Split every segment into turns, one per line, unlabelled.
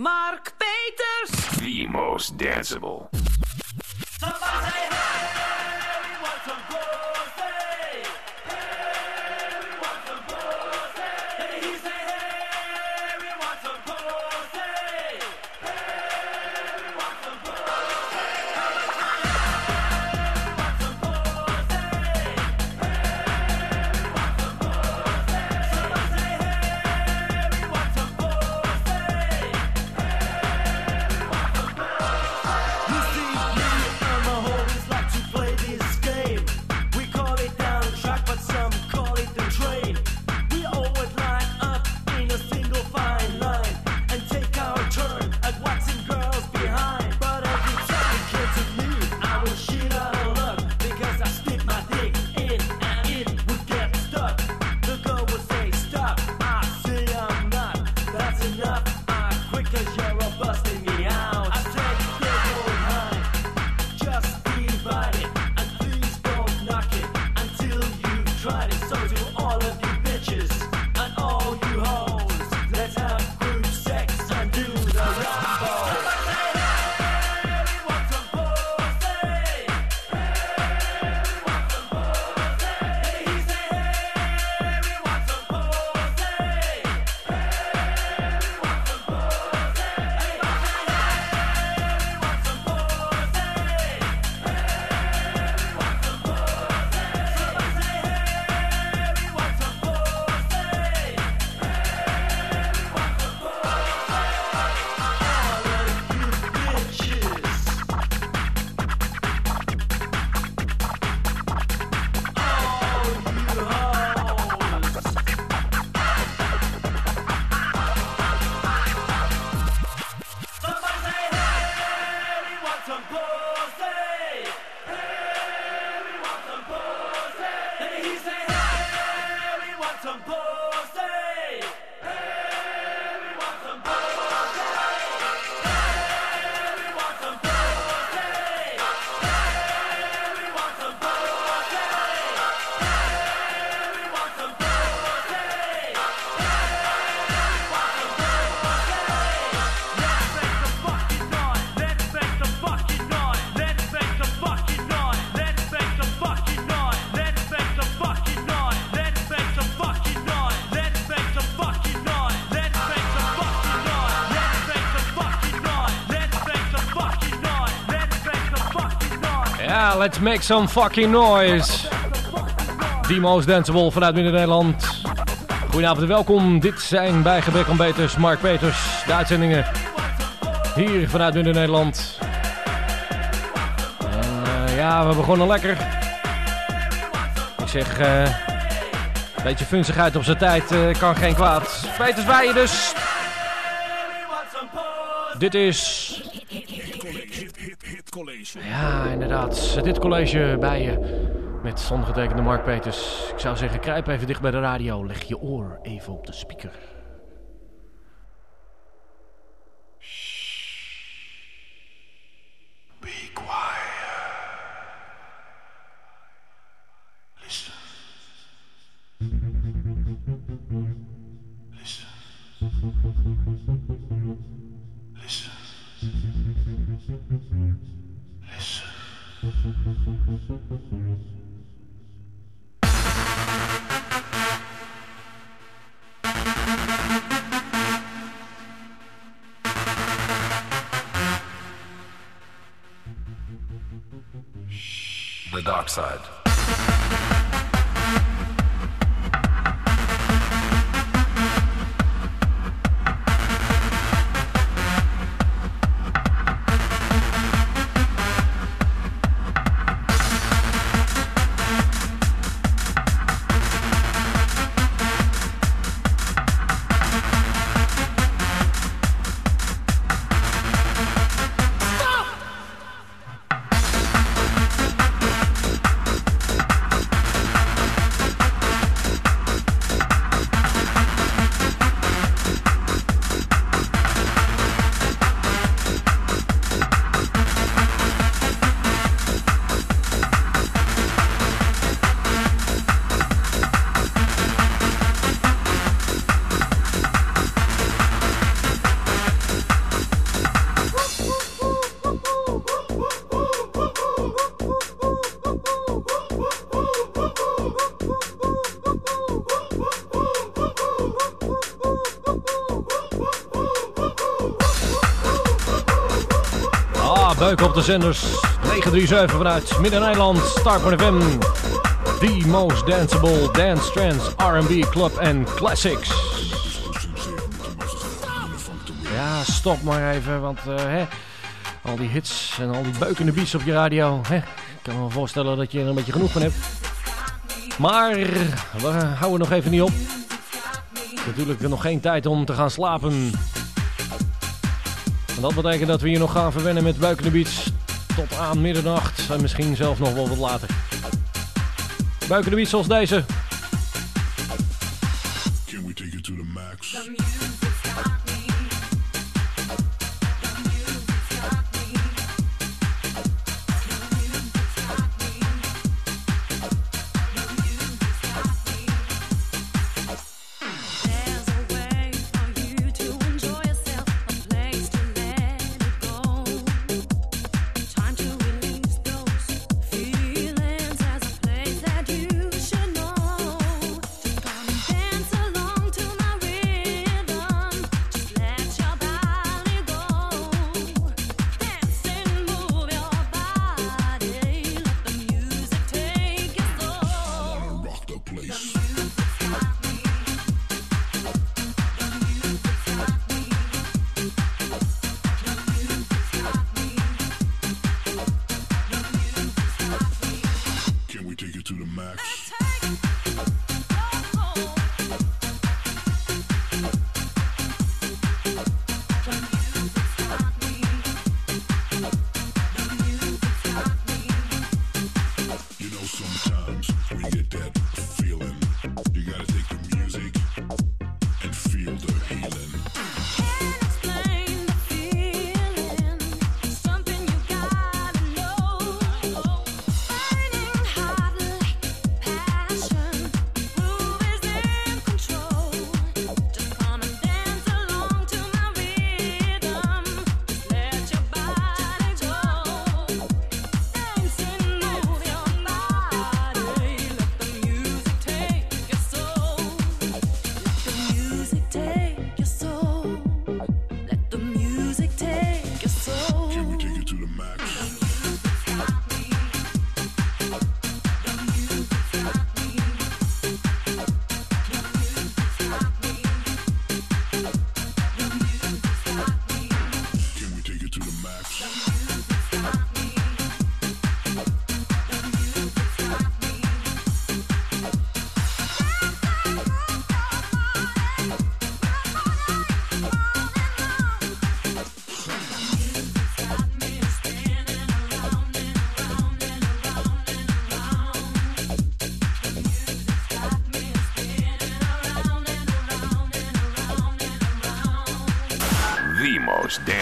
Mark Peters.
The most danceable.
let's
make some fucking noise. The most danceable vanuit Midden-Nederland. Goedenavond en welkom. Dit zijn bij Gebrek aan Beters, Mark Peters, de uitzendingen hier vanuit Midden-Nederland. Eh, ja, we begonnen lekker. Ik zeg, eh, een beetje funzigheid op zijn tijd eh, kan geen kwaad. Peters bij je dus. Dit is dit college bij je. Met zongetekende Mark Peters. Ik zou zeggen, kruip even dicht bij de radio. Leg je oor even op de speaker.
The dark side.
Zenders 937 vanuit Midden-Nederland, Starpoint FM. The most danceable dance trends, R&B, club en classics. Ja, stop maar even, want uh, hè, al die hits en al die beukende beats op je radio. Hè, ik kan me voorstellen dat je er een beetje genoeg van hebt. Maar we houden nog even niet op. Natuurlijk nog geen tijd om te gaan slapen. En dat betekent dat we hier nog gaan verwennen met buikende beats tot aan middernacht en misschien zelfs nog wel wat later. Buikende beats zoals deze.
Can we take it to the max?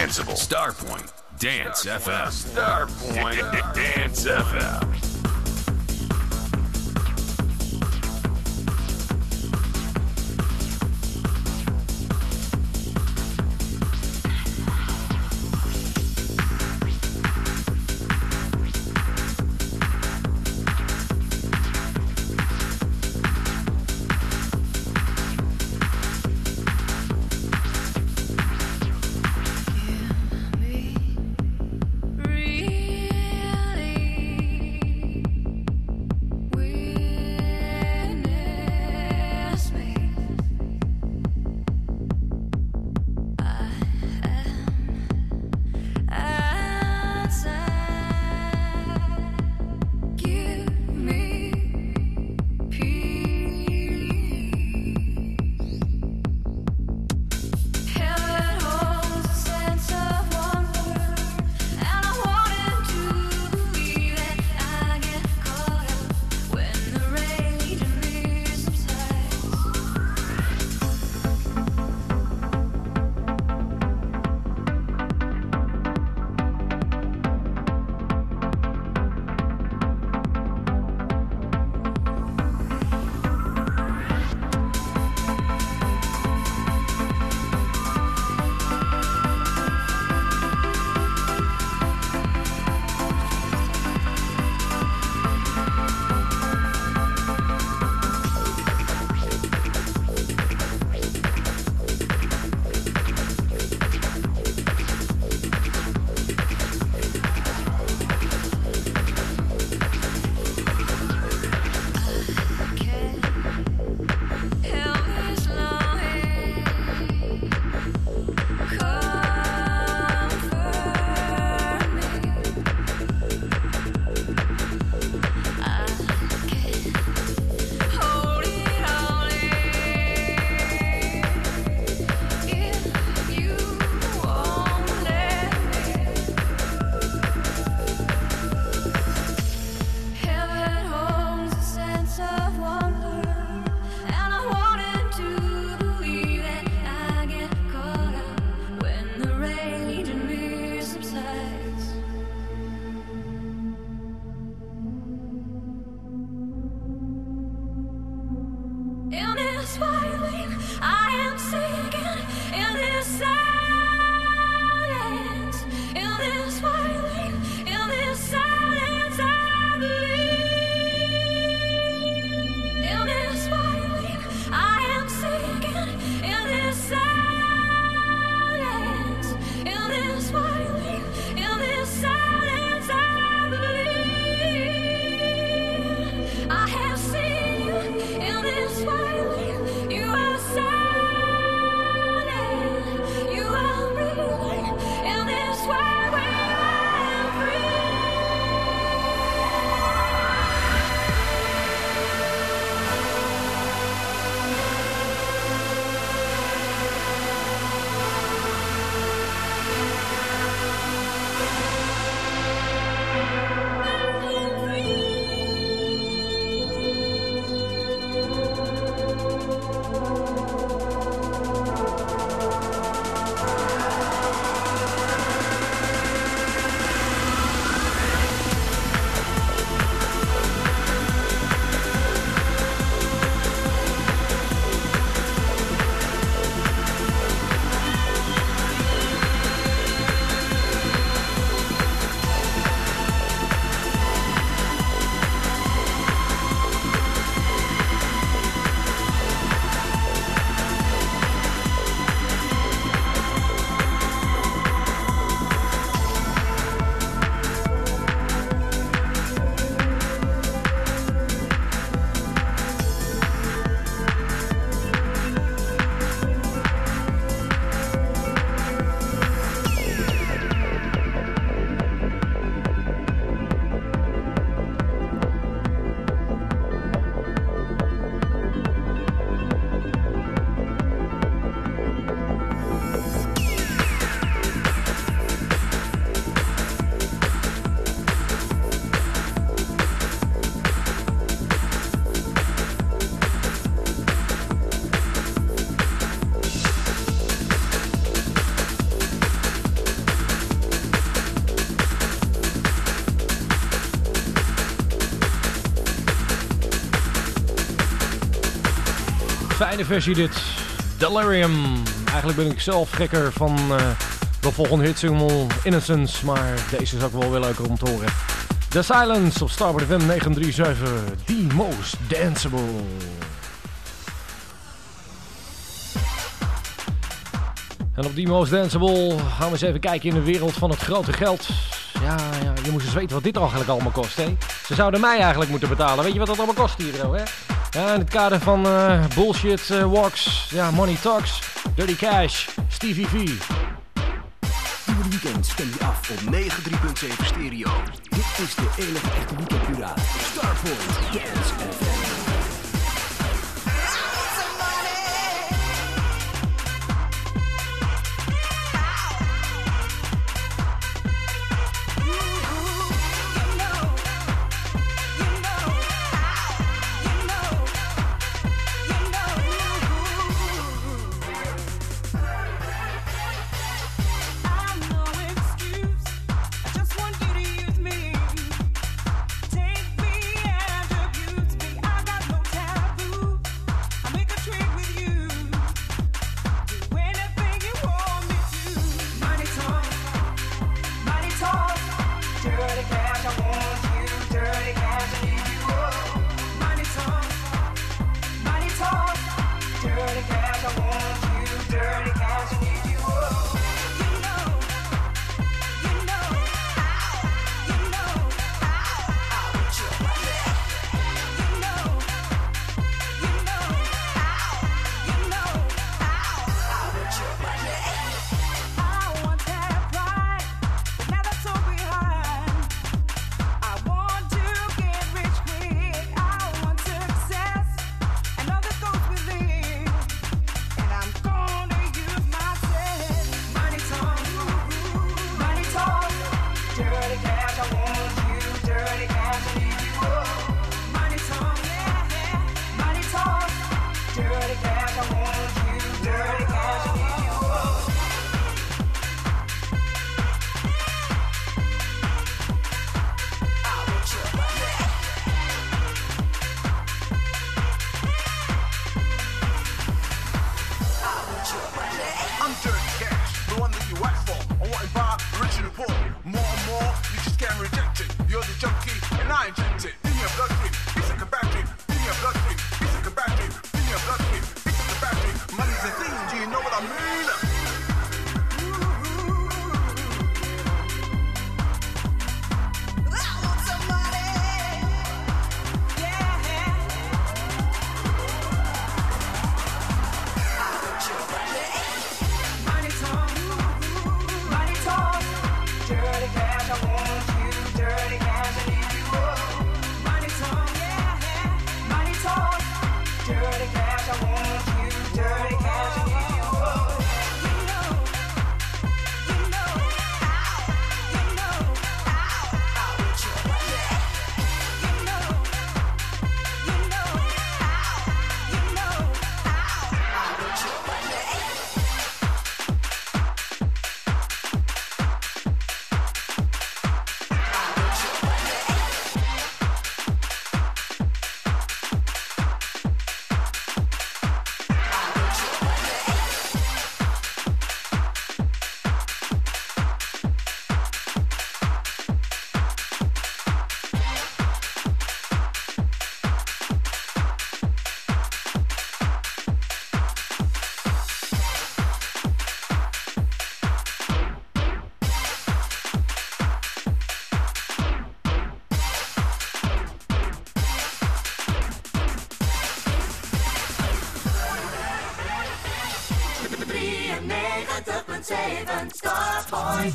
Danceable. Starpoint Dance FM. Starpoint Dance FM.
Versie dit. Delirium. Eigenlijk ben ik zelf gekker van eh, de volgende hitsingle Innocence. Maar deze is ook wel weer leuker om te horen. The Silence op Starboard FM 937. The most danceable. En op die Most Danceable gaan we eens even kijken in de wereld van het grote geld. Ja, ja, je moest eens weten wat dit eigenlijk allemaal kost, hè? Ze zouden mij eigenlijk moeten betalen. Weet je wat dat allemaal kost hier, hè? Ja, in het kader van eh, bullshit eh, walks, ja, money talks, dirty cash, Stevie V.
Ieder weekend stem je af op 93.7 Stereo. Dit is de enige echte weekendpiraat. Starpoint Dance FM.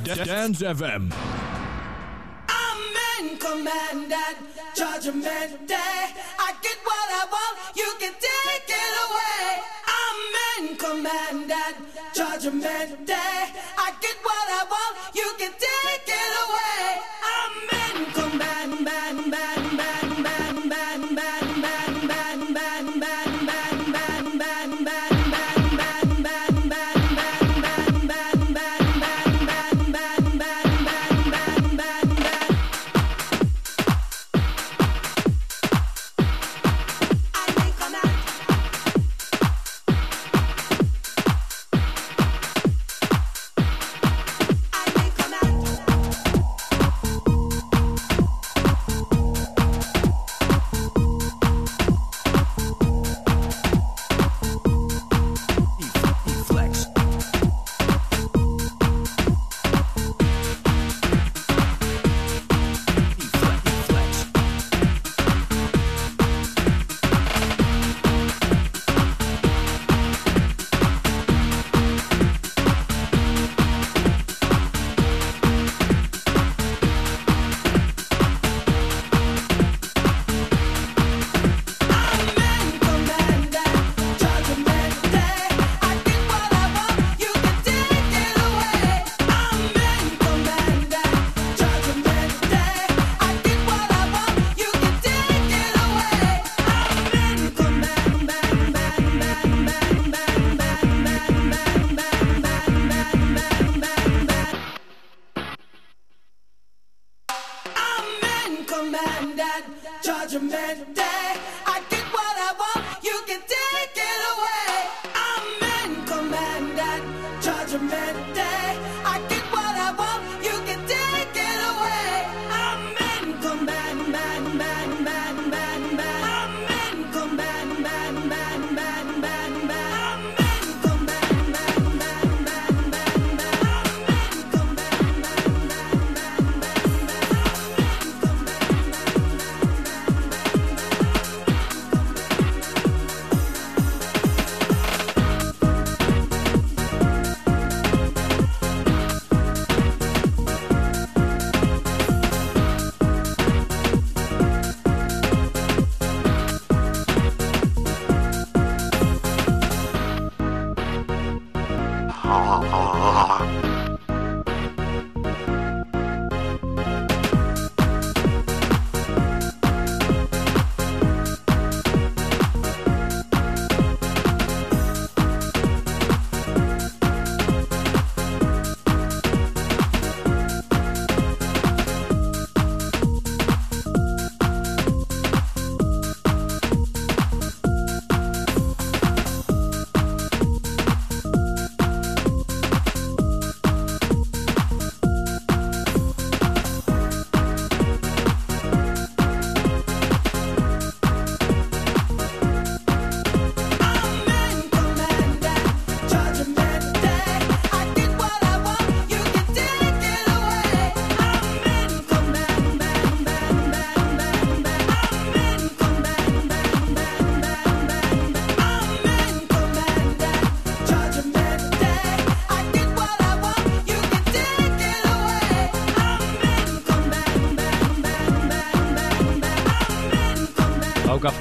Dance FM.
I'm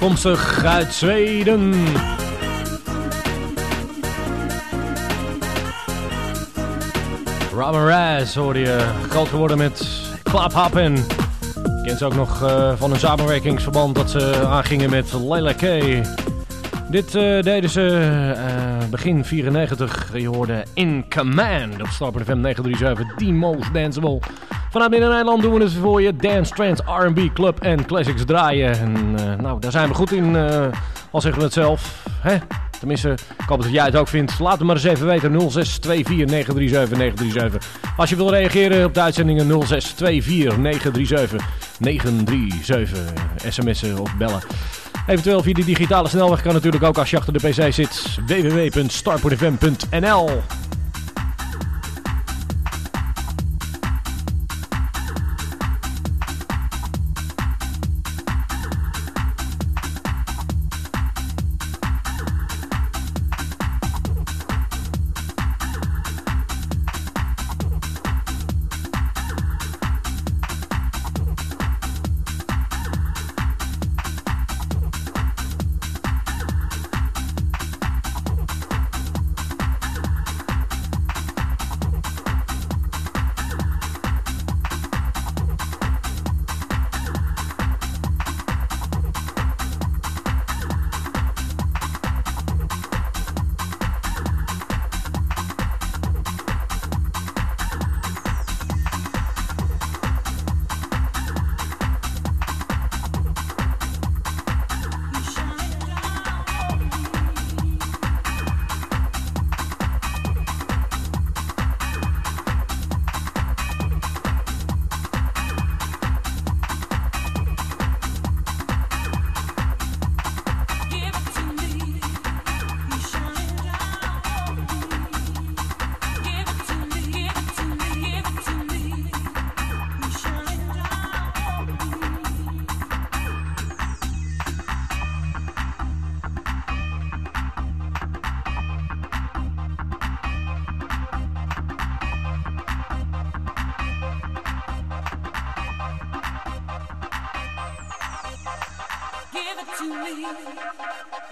afkomstig uit Zweden. Robin Raz hoorde je groot geworden met Club Happen. Kent ze ook nog eh, van een samenwerkingsverband dat ze aangingen met Leila K. Dit eh, deden ze eh, begin 94. Je hoorde In Command op Starper FM 937. The Most Danceable. Vanuit Midden-Nederland doen we het voor je. Dance, Trance, R&B, Club en Classics draaien. En eh, nou, daar zijn we goed in. al zeggen we het zelf. Hè? Tenminste, ik hoop dat jij het ook vindt. Laat het maar eens even weten. 0624937937. Als je wil reageren op de uitzendingen 0624937937. 937. sms'en of bellen. Eventueel via de digitale snelweg kan natuurlijk ook als je achter de pc zit. www.starpointfm.nl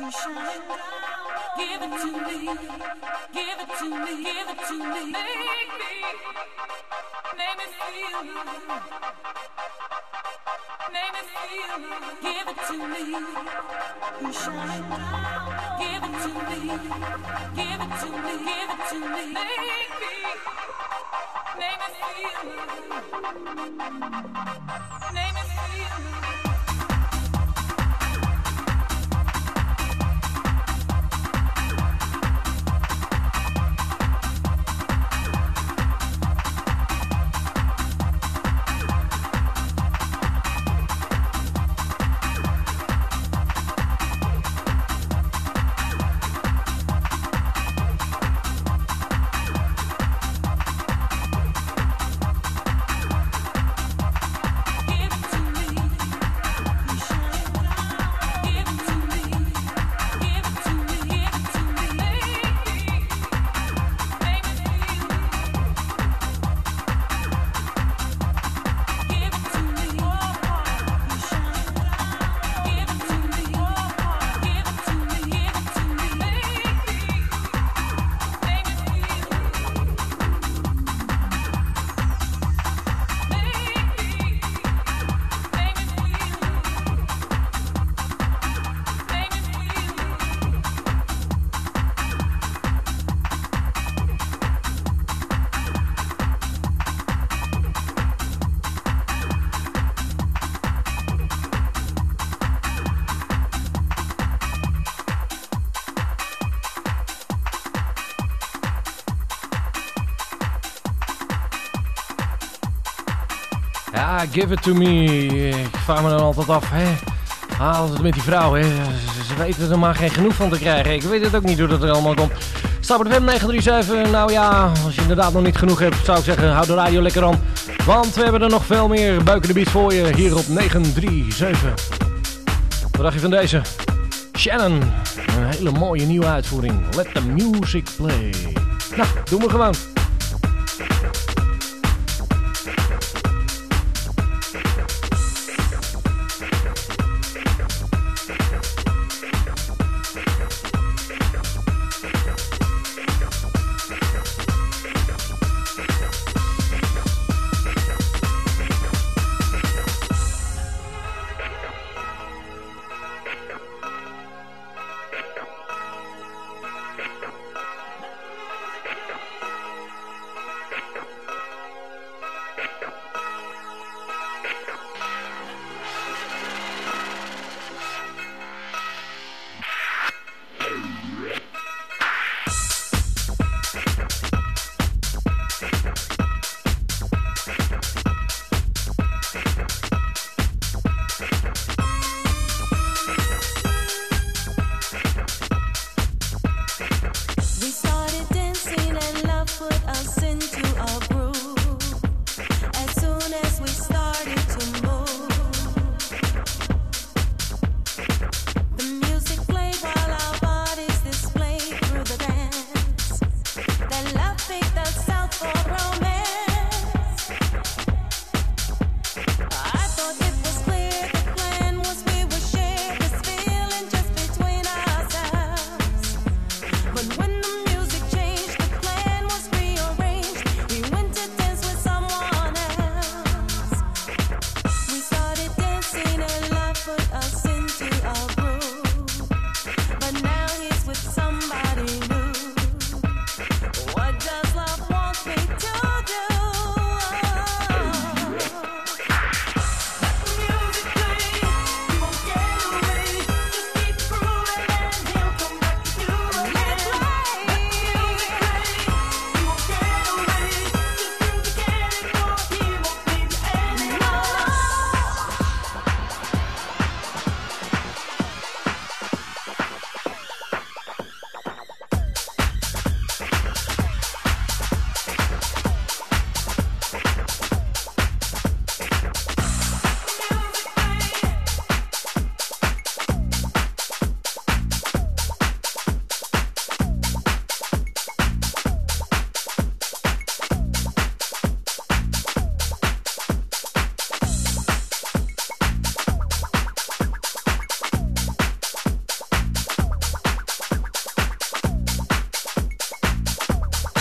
Make me. Feel. Name it give it to me. You shine now give it to me. Give it to me. Give it to me. Make me. Feel.
Give It To Me. Ik vraag me dan altijd af, hè? Haal het met die vrouw, hè? Ze weten er maar geen genoeg van te krijgen. Ik weet het ook niet hoe dat er allemaal komt. Stap de 937. Nou ja, als je inderdaad nog niet genoeg hebt, zou ik zeggen, hou de radio lekker aan. Want we hebben er nog veel meer buiken de beat voor je hier op 937. Wat dacht je van deze? Shannon. Een hele mooie nieuwe uitvoering. Let the music play. Nou, doen we gewoon.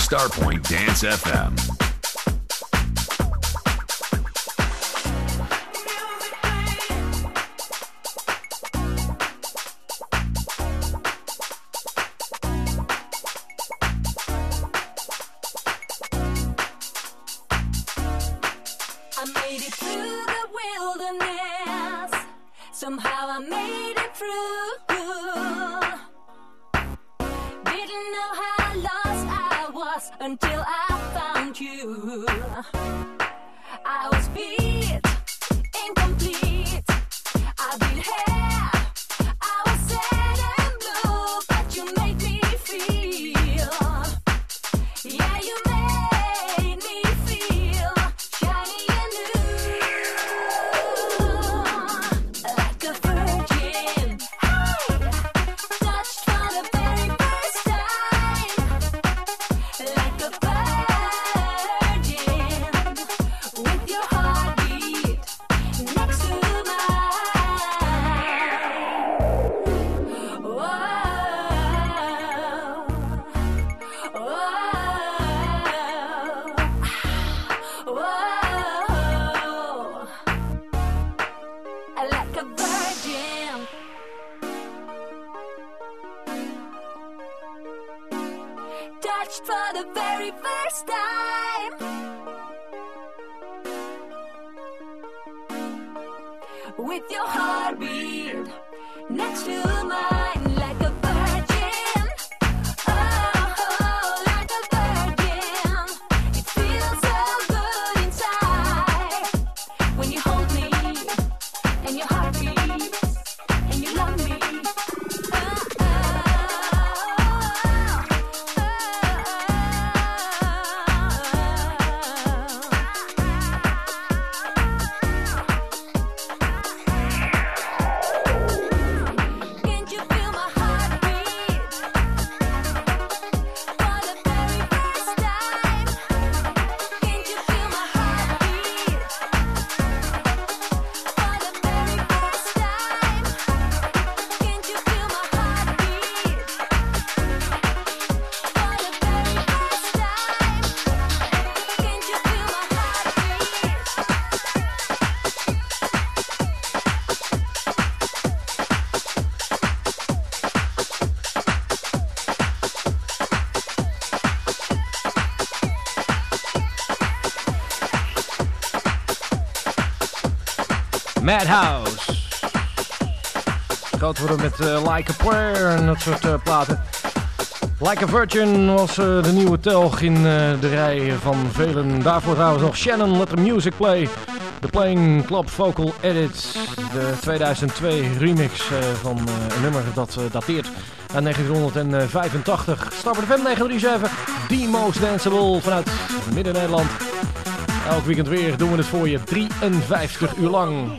Starpoint Dance FM.
Madhouse. Groot worden met eh, Like a Prayer en dat soort eh, platen. Like a Virgin was eh, de nieuwe telg in de rij van velen. Daarvoor trouwens nog Shannon Let the Music Play. De Playing Club Vocal Edit. De 2002 remix van een nummer dat dateert aan 1985. Stapper FM 937. The Most Danceable vanuit Midden-Nederland. Elk weekend weer doen we het voor je 53 uur lang.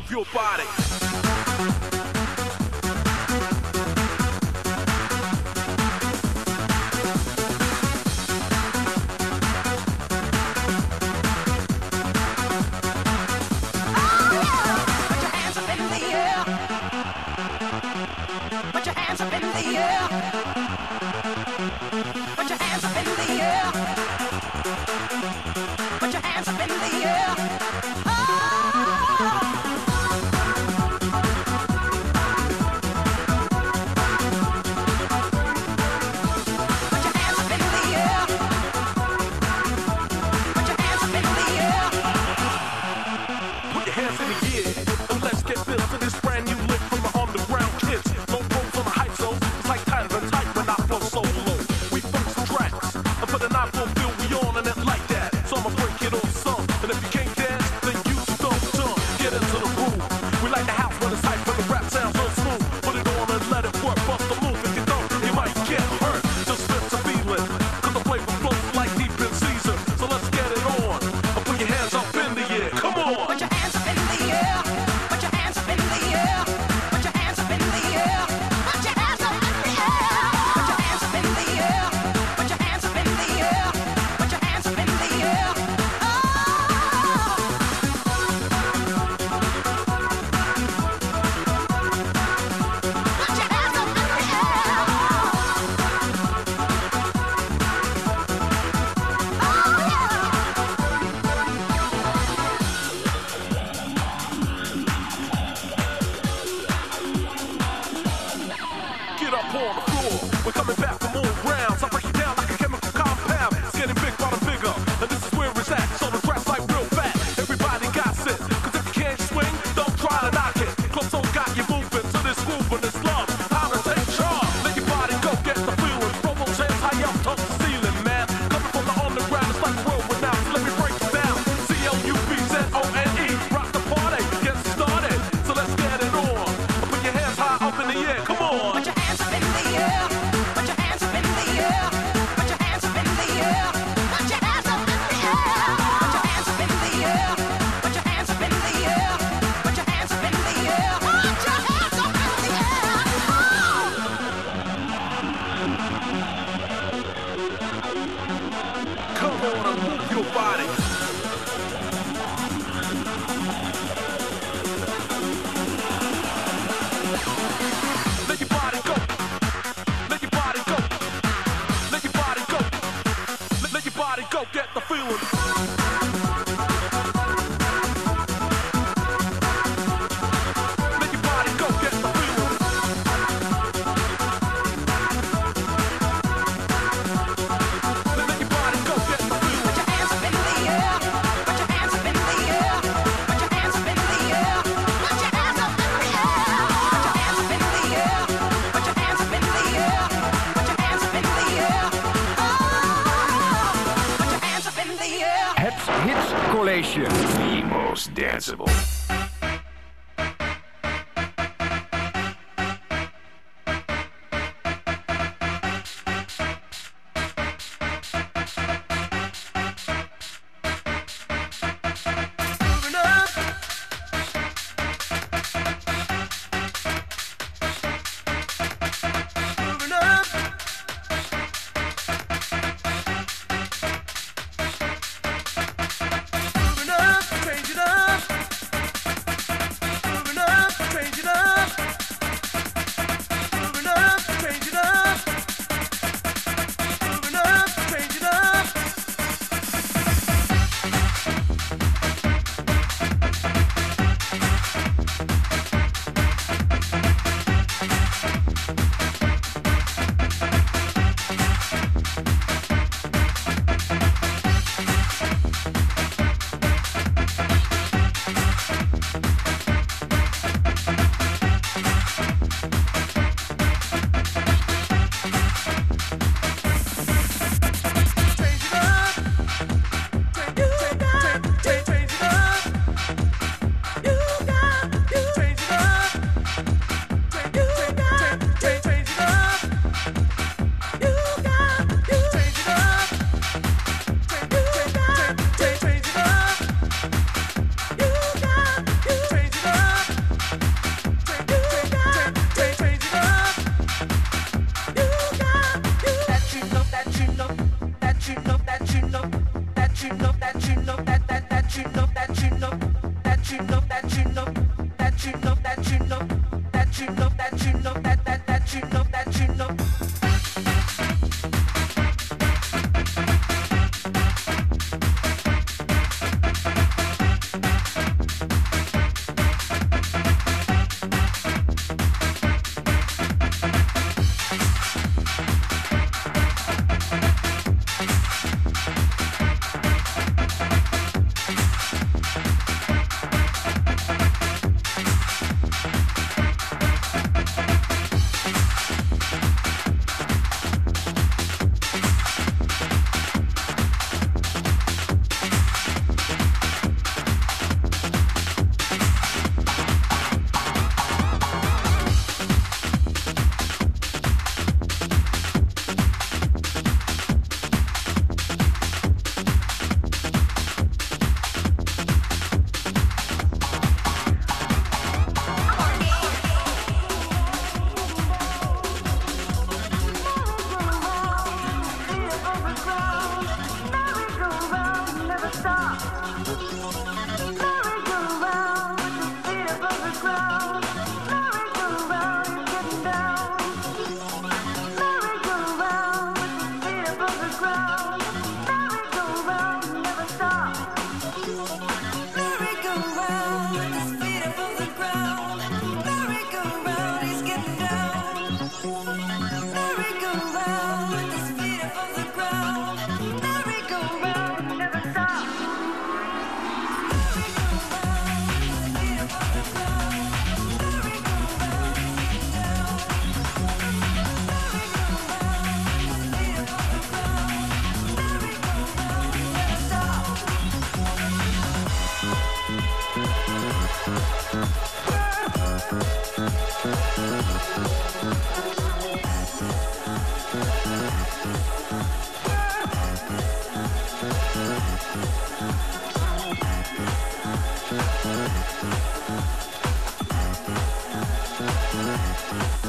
Bye.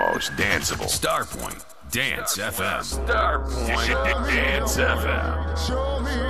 most danceable.
Starpoint. Dance Starpoint. FM. Starpoint. Dance FM.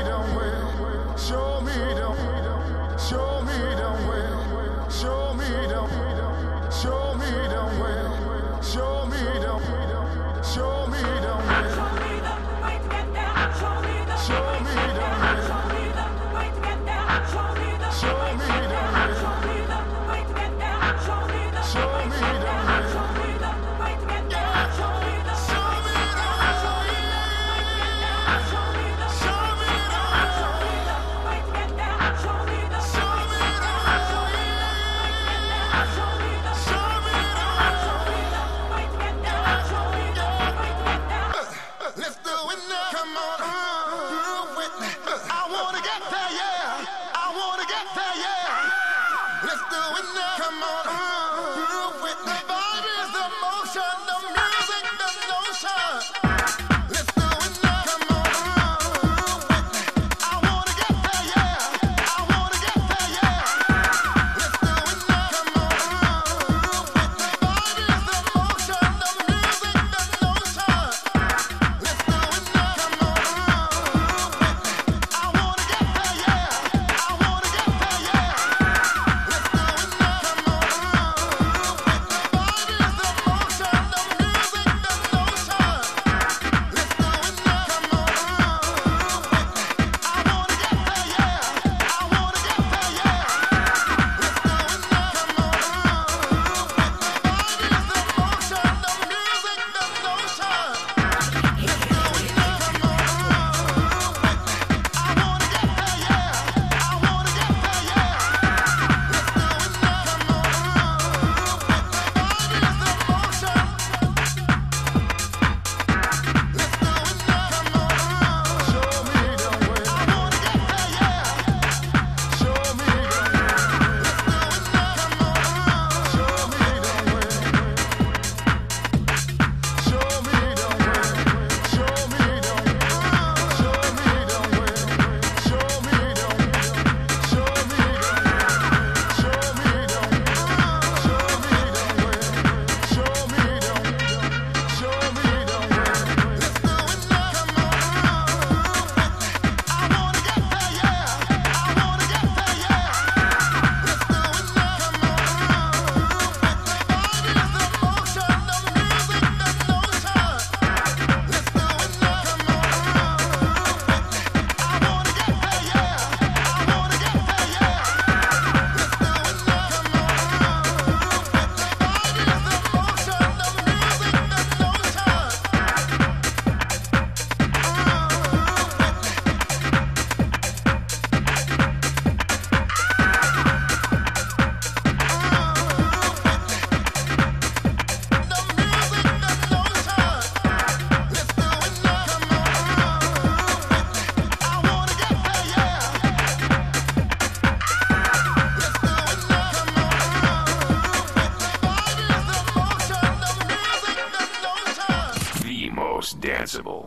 Danceable.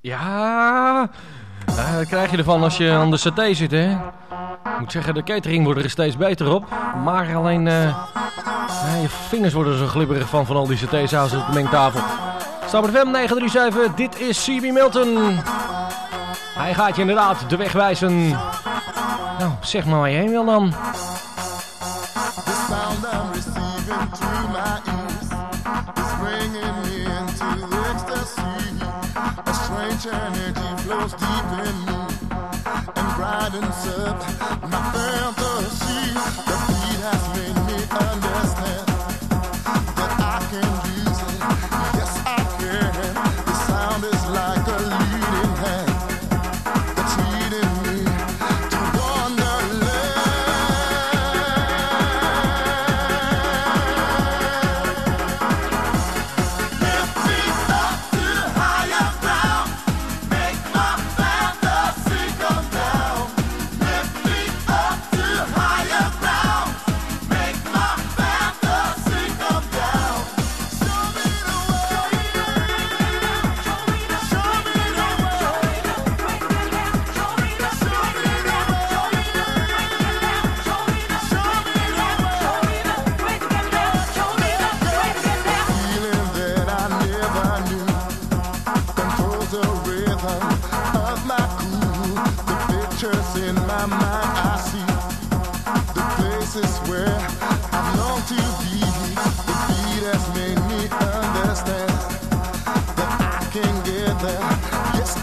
Ja, ja, dat krijg je ervan als je aan de saté zit, hè. Ik moet zeggen, de catering wordt er steeds beter op. Maar alleen, eh, je vingers worden zo glibberig van, van al die satésaus op de mengtafel. Stabber FM 937, dit is CB Milton. Hij gaat je inderdaad de weg wijzen. Nou, zeg maar waar je heen wil dan.
Energy flows deep in me and brightens up my fantasy.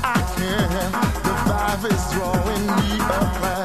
I can. The vibe is drawing me apart to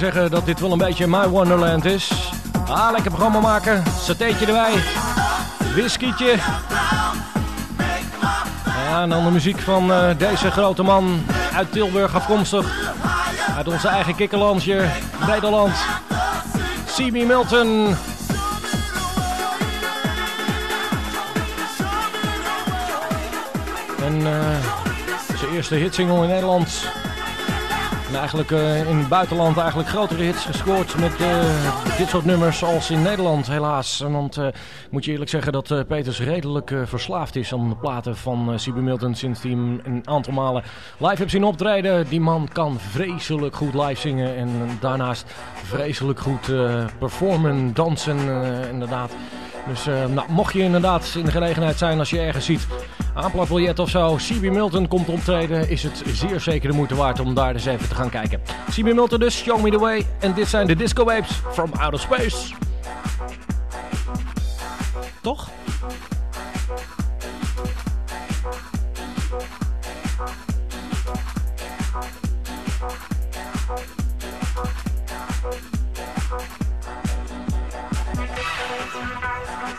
zeggen dat dit wel een beetje My Wonderland is. Ah, lekker programma maken. Satéetje erbij. Whiskietje. Ja, en dan de muziek van eh, deze grote man uit Tilburg afkomstig. Uit onze eigen kikkerlandje, Nederland. CB Milton. En eh, zijn eerste hitsingle in Nederland. En eigenlijk eh, in het buitenland eigenlijk grotere hits gescoord met eh, dit soort nummers als in Nederland helaas. Want eh, moet je eerlijk zeggen dat Peters redelijk verslaafd is aan de platen van CB Milton sinds hij hem een aantal malen live heeft zien optreden. Die man kan vreselijk goed live zingen en daarnaast vreselijk goed performen, dansen inderdaad. Dus eh, nou, mocht je inderdaad in de gelegenheid zijn als je ergens ziet aanplakbiljet of zo, CB Milton komt optreden, is het zeer zeker de moeite waard om daar eens even te gaan kijken. CB Milton dus, Show Me The Way. En dit zijn de Disco Waves from Outer Space. Toch?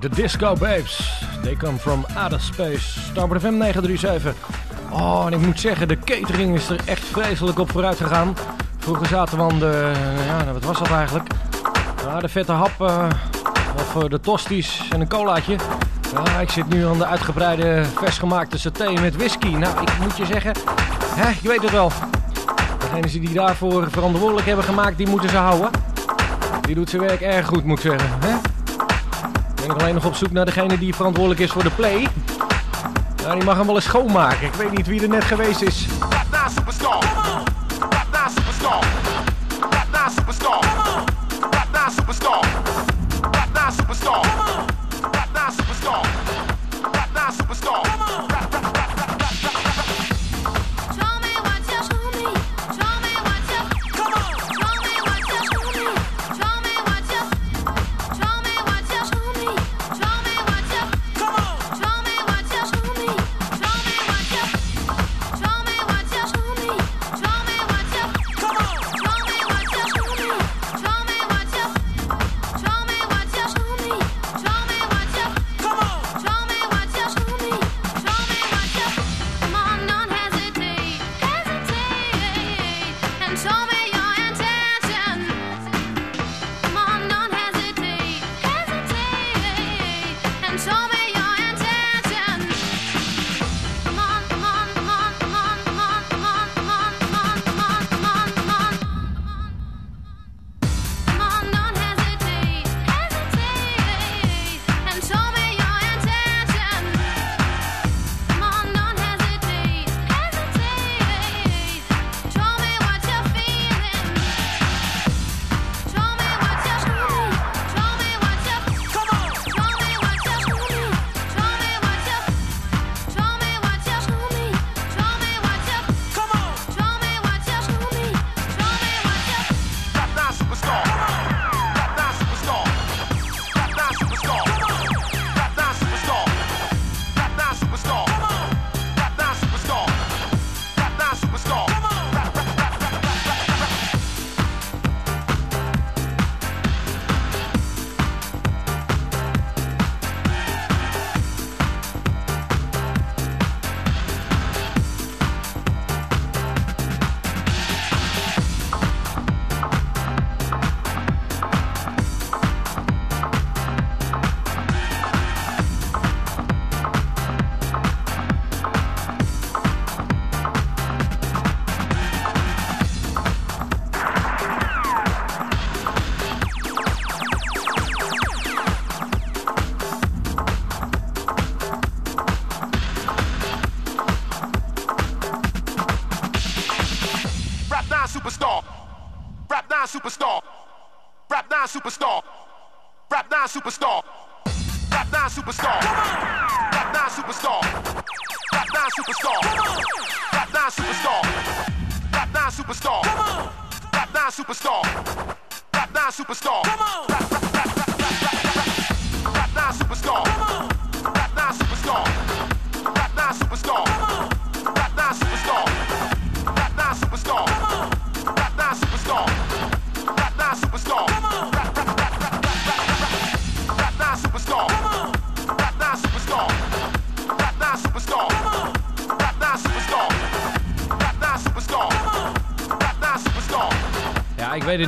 De Disco Babes. They come from outer space. Starboard FM 937. Oh, en ik moet zeggen, de catering is er echt vreselijk op vooruit gegaan. Vroeger zaten we aan de... Ja, nou, wat was dat eigenlijk? Ja, de vette hap, eh, of eh, de tosties en een colaatje. Ja, ik zit nu aan de uitgebreide versgemaakte saté met whisky. Nou, ik moet je zeggen, hè, je weet het wel. Degenen die daarvoor verantwoordelijk hebben gemaakt, die moeten ze houden. Die doet zijn werk erg goed, moet ik zeggen. Hè? ben nog alleen nog op zoek naar degene die verantwoordelijk is voor de play. Nou, die mag hem wel eens schoonmaken. Ik weet niet wie er net geweest is.
Superstar. Superstar. Superstar. Superstar. Superstar. Superstar. Superstar.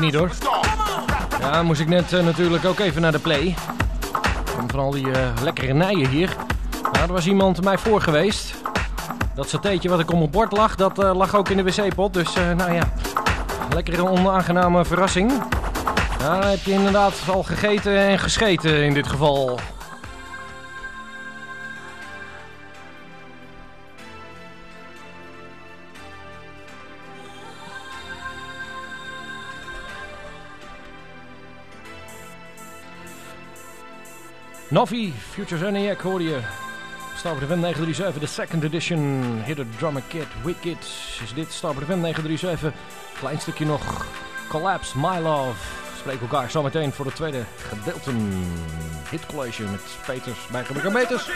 Niet hoor. Ja, moest ik net eh, natuurlijk ook even naar de play. Van al die eh, lekkere nijen hier. Nou, er was iemand mij voor geweest. Dat satéetje wat ik op mijn bord lag, dat eh, lag ook in de wc-pot. Dus nou ja, lekkere onaangename verrassing. Ja, heb je inderdaad al gegeten en gescheten in dit geval. Novi, Futures ENIAC hoorde je. Starboard Event 937, de second edition. Hit the Drummer Kid, Wicked. Is dit Event 937. Klein stukje nog. Collapse, My Love. Spreek elkaar zometeen voor het tweede gedeelte. Hit College met Peters bij Gebrek aan Beters.